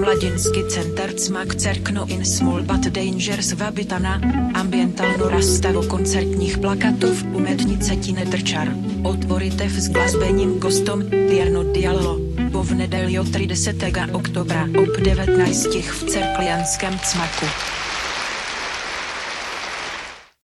Mladinský center Cmak Cerkno in Small But Dangerous Vabitana, ambientálnu rastavu koncertních plakatov umetnice Tine Drčar, Otvoritev s glazbením gostom Tierno Diallo, po v neděli 30. oktobra ob 19 v Cerklianském Cmaku.